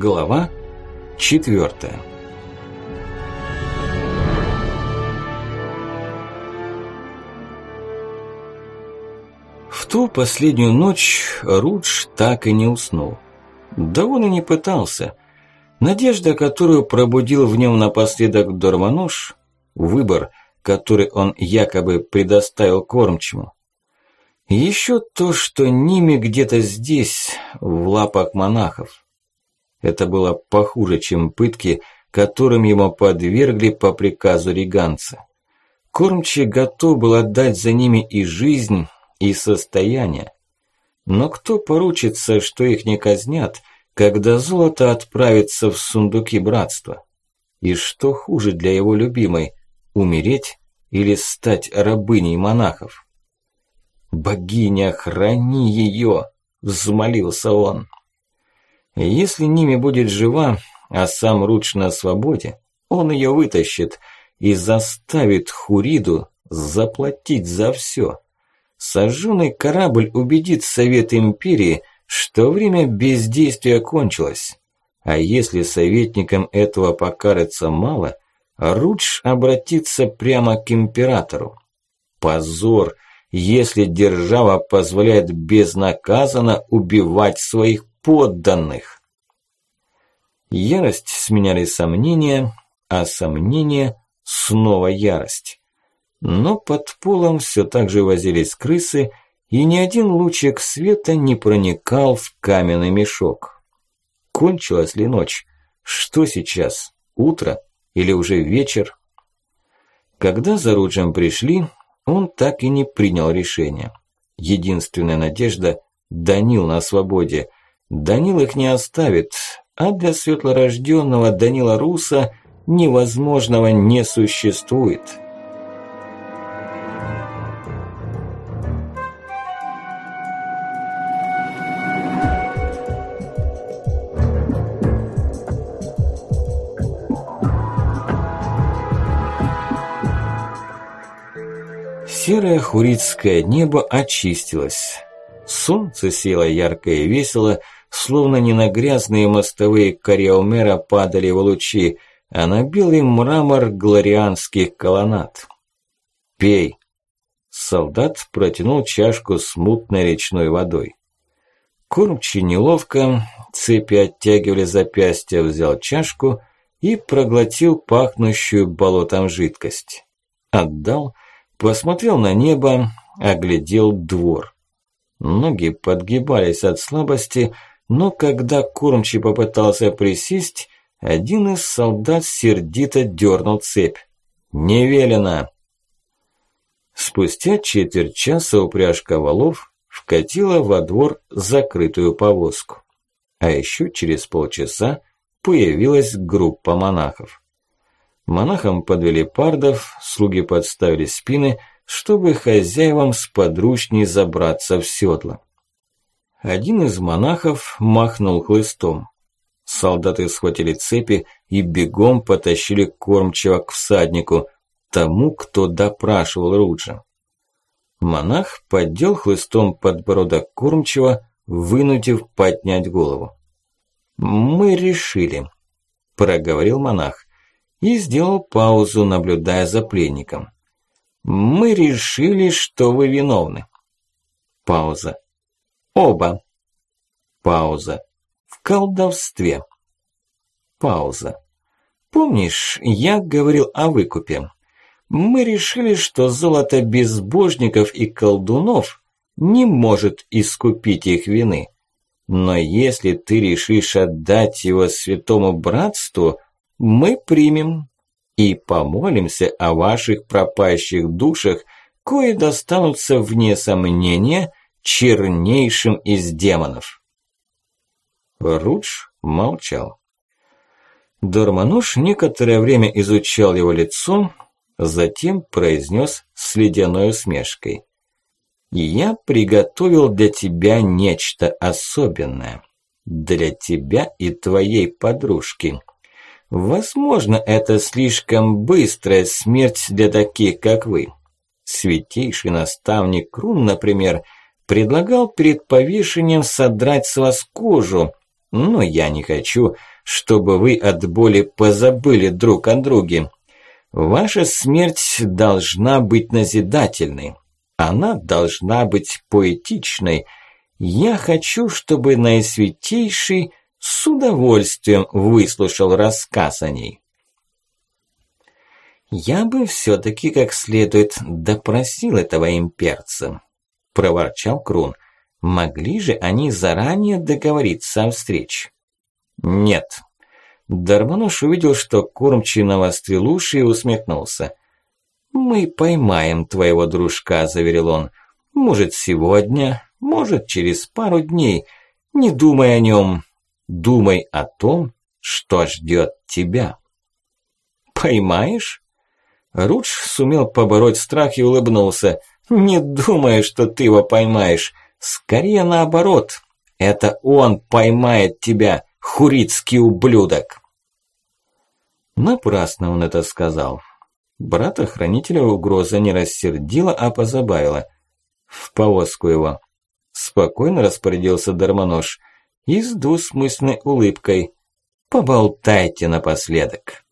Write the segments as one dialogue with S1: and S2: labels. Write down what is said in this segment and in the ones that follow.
S1: Глава четвертая. В ту последнюю ночь Рудж так и не уснул. Да он и не пытался. Надежда, которую пробудил в нем напоследок Дормонож, выбор, который он якобы предоставил кормчему, еще то, что Ними где-то здесь, в лапах монахов. Это было похуже, чем пытки, которым ему подвергли по приказу Риганца. Кормчий готов был отдать за ними и жизнь, и состояние. Но кто поручится, что их не казнят, когда золото отправится в сундуки братства? И что хуже для его любимой – умереть или стать рабыней монахов? «Богиня, храни ее!» – взмолился он. Если Ними будет жива, а сам Рудж на свободе, он ее вытащит и заставит Хуриду заплатить за все. Сожженный корабль убедит Совет Империи, что время бездействия кончилось. А если советникам этого покажется мало, Рудж обратится прямо к императору. Позор – если держава позволяет безнаказанно убивать своих подданных. Ярость сменяли сомнения, а сомнения снова ярость. Но под полом все так же возились крысы, и ни один лучик света не проникал в каменный мешок. Кончилась ли ночь? Что сейчас? Утро или уже вечер? Когда за Руджем пришли, он так и не принял решения. Единственная надежда – Данил на свободе. Данил их не оставит, а для светлорожденного Данила Руса невозможного не существует. Серое хурицкое небо очистилось. Солнце село ярко и весело, словно не на грязные мостовые Кариомера падали в лучи, а на белый мрамор глорианских колоннад. «Пей!» Солдат протянул чашку с мутной речной водой. Кормчий неловко, цепи оттягивали запястья, взял чашку и проглотил пахнущую болотом жидкость. Отдал – Посмотрел на небо, оглядел двор. Ноги подгибались от слабости, но когда кормчий попытался присесть, один из солдат сердито дернул цепь. «Не велено!» Спустя четверть часа упряжка валов вкатила во двор закрытую повозку. А еще через полчаса появилась группа монахов. Монахам подвели пардов, слуги подставили спины, чтобы хозяевам сподручней забраться в седло. Один из монахов махнул хлыстом. Солдаты схватили цепи и бегом потащили кормчего к всаднику, тому, кто допрашивал Руджа. Монах поддел хлыстом подбородок кормчего, вынудив поднять голову. «Мы решили», – проговорил монах и сделал паузу, наблюдая за пленником. «Мы решили, что вы виновны». Пауза. «Оба». Пауза. «В колдовстве». Пауза. «Помнишь, я говорил о выкупе? Мы решили, что золото безбожников и колдунов не может искупить их вины. Но если ты решишь отдать его святому братству, мы примем и помолимся о ваших пропащих душах, кои достанутся вне сомнения чернейшим из демонов. Рудж молчал. Дормануш некоторое время изучал его лицо, затем произнес с ледяной усмешкой. «Я приготовил для тебя нечто особенное. Для тебя и твоей подружки. Возможно, это слишком быстрая смерть для таких, как вы. Святейший наставник Крун, например, предлагал перед повешением содрать с вас кожу, Но я не хочу, чтобы вы от боли позабыли друг о друге. Ваша смерть должна быть назидательной. Она должна быть поэтичной. Я хочу, чтобы Наисвятейший с удовольствием выслушал рассказ о ней. «Я бы все-таки как следует допросил этого имперца», – проворчал Крун. «Могли же они заранее договориться о встрече?» «Нет». Дармонуш увидел, что кормчий навострил уши и усмехнулся. «Мы поймаем твоего дружка», – заверил он. «Может, сегодня, может, через пару дней. Не думай о нем, думай о том, что ждет тебя». «Поймаешь?» Рудж сумел побороть страх и улыбнулся. «Не думай, что ты его поймаешь. Скорее наоборот. Это он поймает тебя, хурицкий ублюдок!» Напрасно он это сказал. Брата-хранителя угроза не рассердила, а позабавила. В повозку его. Спокойно распорядился Дармонож и с двусмысленной улыбкой. «Поболтайте напоследок».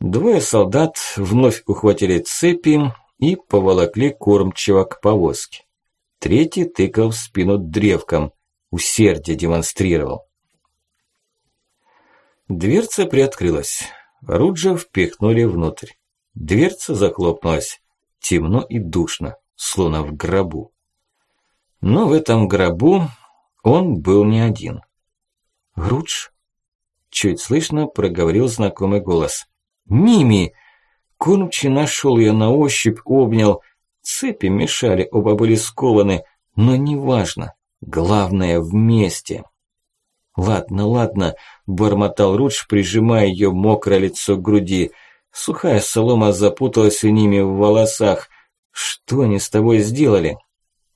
S1: Двое солдат вновь ухватили цепи и поволокли кормчего к повозке. Третий тыкал в спину древком, усердие демонстрировал. Дверца приоткрылась. Руджа впихнули внутрь. Дверца захлопнулась. Темно и душно, словно в гробу. Но в этом гробу он был не один. «Рудж?» Чуть слышно проговорил знакомый голос. Ними! Кормчий нашел ее на ощупь, обнял. Цепи мешали, оба были скованы. Но неважно. Главное вместе. «Ладно, ладно», – бормотал Рудж, прижимая ее мокрое лицо к груди. Сухая солома запуталась у ними в волосах. «Что они с тобой сделали?»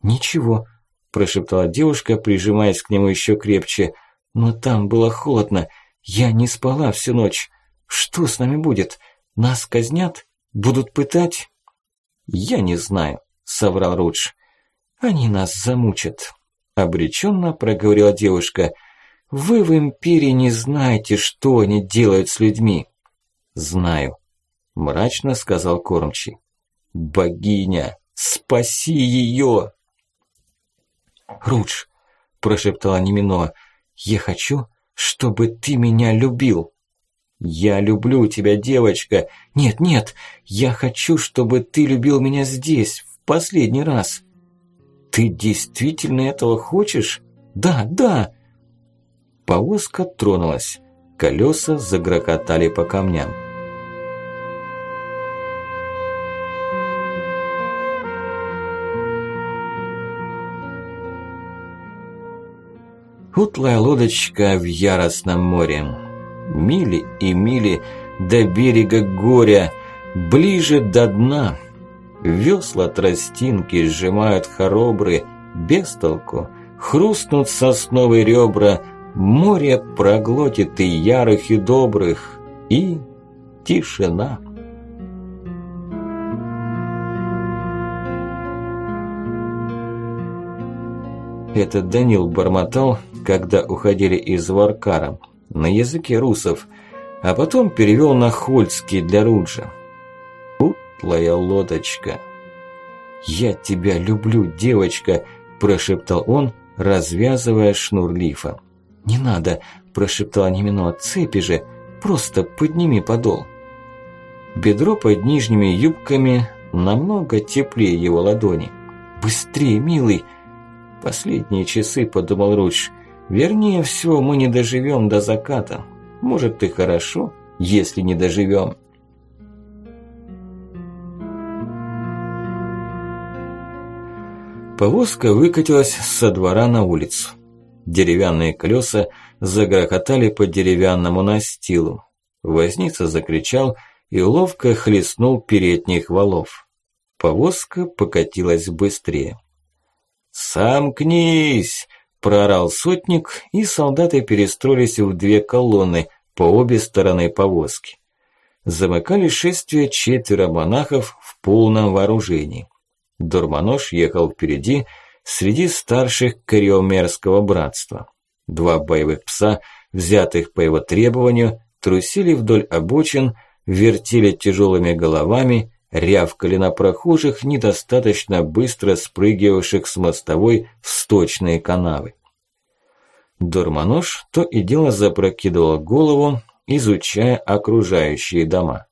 S1: «Ничего», – прошептала девушка, прижимаясь к нему еще крепче. «Но там было холодно. Я не спала всю ночь. Что с нами будет? Нас казнят? Будут пытать? Я не знаю, соврал Рудж. Они нас замучат. Обреченно проговорила девушка. Вы в Империи не знаете, что они делают с людьми. Знаю, мрачно сказал Кормчий. Богиня, спаси ее! Рудж, прошептала Немино, я хочу, чтобы ты меня любил. «Я люблю тебя, девочка. Нет, нет, я хочу, чтобы ты любил меня здесь, в последний раз». «Ты действительно этого хочешь?» «Да, да!» Повозка тронулась. Колеса загрохотали по камням. Утлая лодочка в яростном море мили и мили до берега горя, ближе до дна. Весла тростинки сжимают хоробры, без толку, хрустнут сосновые ребра, море проглотит и ярых, и добрых, и тишина. Это Данил бормотал, когда уходили из Варкара на языке русов, а потом перевел на хольский для Руджа. «Утлая лодочка!» «Я тебя люблю, девочка!» – прошептал он, развязывая шнур лифа. «Не надо!» – прошептала Немино. «Цепи же! Просто подними подол!» Бедро под нижними юбками намного теплее его ладони. «Быстрее, милый!» «Последние часы», – подумал Рудж, Вернее всего, мы не доживем до заката. Может и хорошо, если не доживем. Повозка выкатилась со двора на улицу. Деревянные колеса загрохотали по деревянному настилу. Возница закричал и ловко хлестнул передних валов. Повозка покатилась быстрее. «Сомкнись!» Проорал сотник, и солдаты перестроились в две колонны по обе стороны повозки. Замыкали шествие четверо монахов в полном вооружении. Дурманош ехал впереди среди старших кариомерского братства. Два боевых пса, взятых по его требованию, трусили вдоль обочин, вертели тяжелыми головами, рявкали на прохожих, недостаточно быстро спрыгивавших с мостовой в сточные канавы. Дормонож то и дело запрокидывал голову, изучая окружающие дома.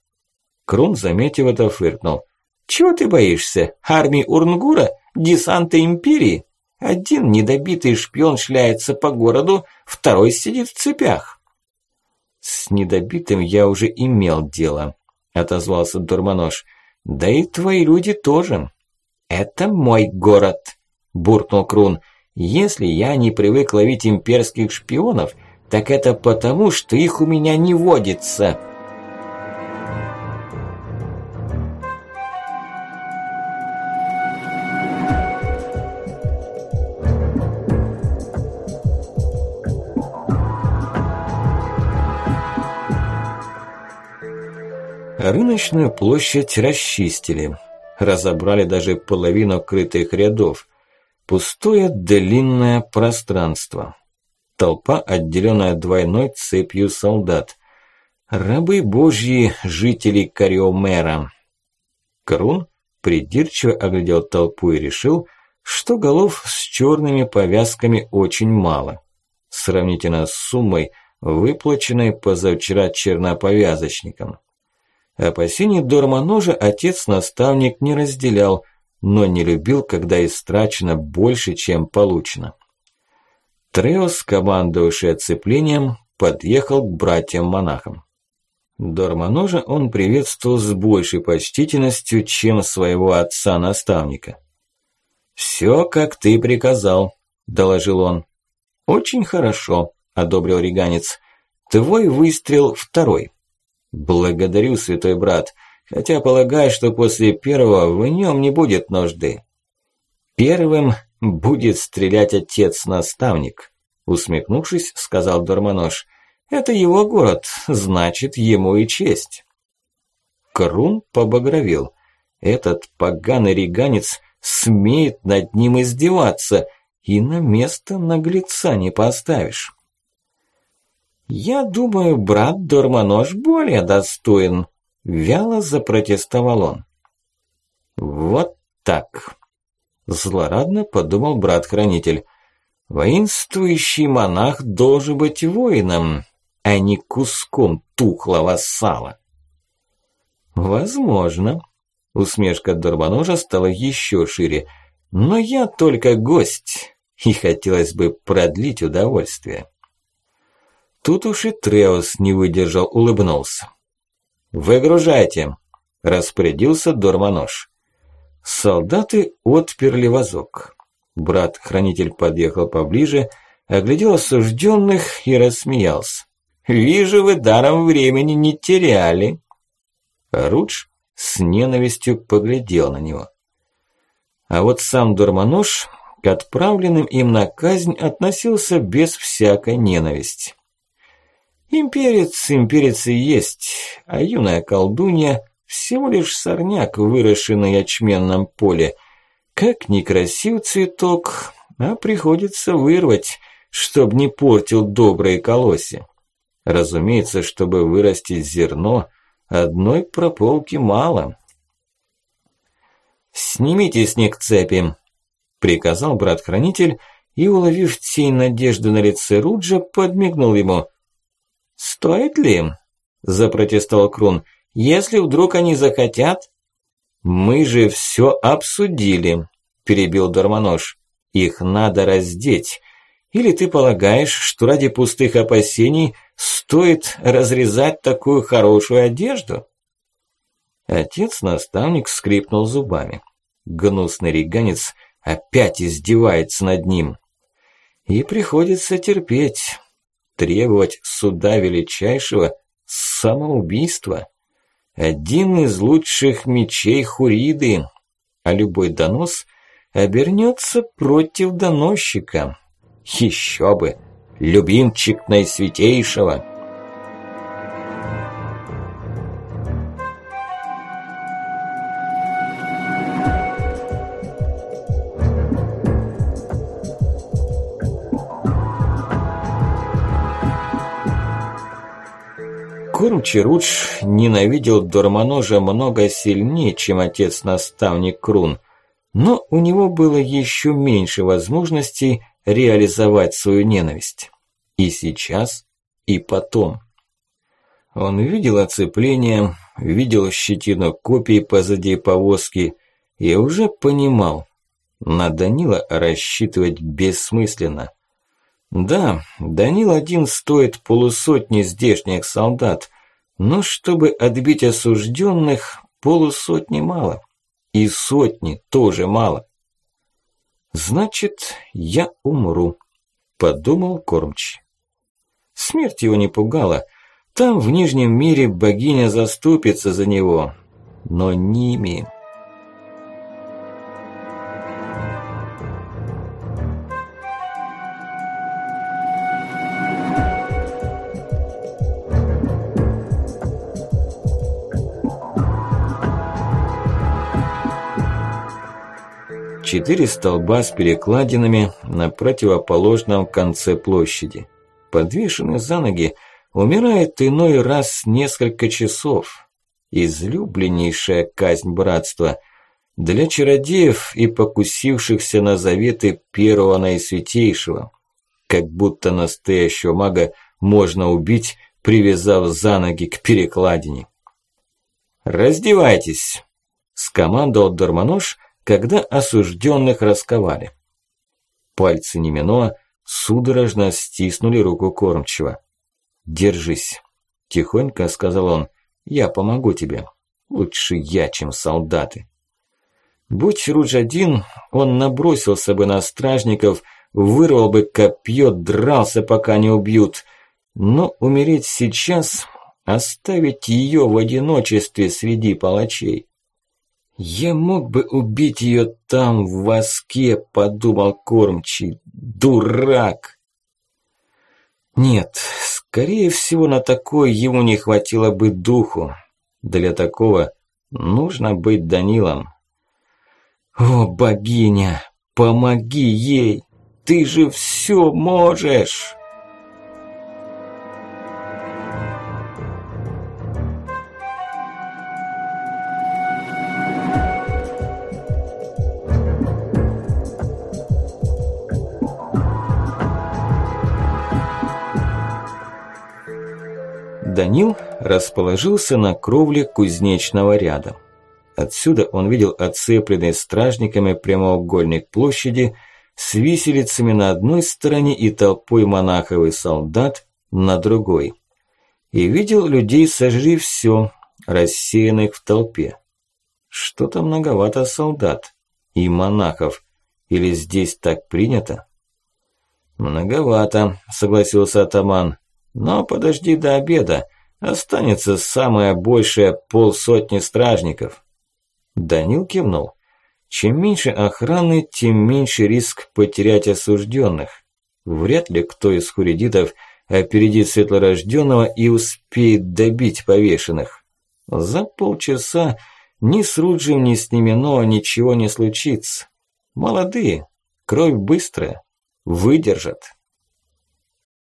S1: Крун, заметив это, фыркнул. «Чего ты боишься? Армии Урнгура? Десанта Империи? Один недобитый шпион шляется по городу, второй сидит в цепях». «С недобитым я уже имел дело», – отозвался Дурманож. «Да и твои люди тоже». «Это мой город», – буркнул Крун. «Если я не привык ловить имперских шпионов, так это потому, что их у меня не водится». Рыночную площадь расчистили. Разобрали даже половину крытых рядов. Пустое длинное пространство. Толпа, отделенная двойной цепью солдат. Рабы божьи, жители Кариомера. Крун придирчиво оглядел толпу и решил, что голов с черными повязками очень мало. Сравнительно с суммой, выплаченной позавчера черноповязочникам. Опасений Дормоножа отец-наставник не разделял, но не любил, когда истрачено больше, чем получено. Треос, командовавший оцеплением, подъехал к братьям-монахам. Дормоножа он приветствовал с большей почтительностью, чем своего отца-наставника. «Всё, как ты приказал», – доложил он. «Очень хорошо», – одобрил Риганец. «Твой выстрел второй». Благодарю, святой брат, хотя полагаю, что после первого в нем не будет нужды. Первым будет стрелять отец-наставник, усмехнувшись, сказал Дормонож. Это его город, значит, ему и честь. Крун побагровел. Этот поганый реганец смеет над ним издеваться, и на место наглеца не поставишь. «Я думаю, брат Дормонож более достоин», – вяло запротестовал он. «Вот так», – злорадно подумал брат-хранитель. «Воинствующий монах должен быть воином, а не куском тухлого сала». «Возможно», – усмешка Дормоножа стала еще шире, – «но я только гость, и хотелось бы продлить удовольствие». Тут уж и Треос не выдержал, улыбнулся. «Выгружайте!» – распорядился Дормонож. Солдаты отперли вазок. Брат-хранитель подъехал поближе, оглядел осужденных и рассмеялся. «Вижу, вы даром времени не теряли!» Рудж с ненавистью поглядел на него. А вот сам Дормонож к отправленным им на казнь относился без всякой ненависти. Имперец имперец и есть, а юная колдунья всего лишь сорняк, выросший на ячменном поле. Как некрасив цветок, а приходится вырвать, чтоб не портил добрые колосья. Разумеется, чтобы вырастить зерно, одной прополки мало. «Снимите снег цепи», – приказал брат-хранитель, и, уловив тень надежды на лице Руджа, подмигнул ему – «Стоит ли?» – запротестовал Крун. «Если вдруг они захотят?» «Мы же все обсудили», – перебил Дармонож. «Их надо раздеть. Или ты полагаешь, что ради пустых опасений стоит разрезать такую хорошую одежду?» Отец-наставник скрипнул зубами. Гнусный реганец опять издевается над ним. И приходится терпеть требовать суда величайшего самоубийства. Один из лучших мечей Хуриды, а любой донос обернется против доносчика. Еще бы, любимчик наисвятейшего. Кормчий Рудж ненавидел Дормоножа много сильнее, чем отец-наставник Крун, но у него было еще меньше возможностей реализовать свою ненависть. И сейчас, и потом. Он видел оцепление, видел щетину копий позади повозки и уже понимал, на Данила рассчитывать бессмысленно. Да, Данил один стоит полусотни здешних солдат, но чтобы отбить осужденных, полусотни мало. И сотни тоже мало. Значит, я умру, подумал Кормч. Смерть его не пугала. Там, в Нижнем мире, богиня заступится за него. Но ними... Четыре столба с перекладинами на противоположном конце площади. Подвешенный за ноги, умирает иной раз несколько часов. Излюбленнейшая казнь братства. Для чародеев и покусившихся на заветы первого наисвятейшего. Как будто настоящего мага можно убить, привязав за ноги к перекладине. «Раздевайтесь!» – скомандовал Дармонож – когда осужденных расковали. Пальцы Немино судорожно стиснули руку кормчего. «Держись», – тихонько сказал он, – «я помогу тебе. Лучше я, чем солдаты». Будь Рудж один, он набросился бы на стражников, вырвал бы копье, дрался, пока не убьют. Но умереть сейчас, оставить ее в одиночестве среди палачей. «Я мог бы убить ее там, в воске», – подумал кормчий. «Дурак!» Нет, скорее всего, на такое ему не хватило бы духу. Для такого нужно быть Данилом. «О, богиня, помоги ей! Ты же все можешь!» Данил расположился на кровле кузнечного ряда. Отсюда он видел оцепленный стражниками прямоугольник площади с виселицами на одной стороне и толпой монахов и солдат на другой. И видел людей сожри все, рассеянных в толпе. Что-то многовато солдат и монахов. Или здесь так принято? Многовато, согласился атаман. Но подожди до обеда, останется самое большее полсотни стражников. Данил кивнул. Чем меньше охраны, тем меньше риск потерять осужденных. Вряд ли кто из хуридитов опередит светлорожденного и успеет добить повешенных. За полчаса ни с Руджем, ни с Немино ничего не случится. Молодые, кровь быстрая, выдержат.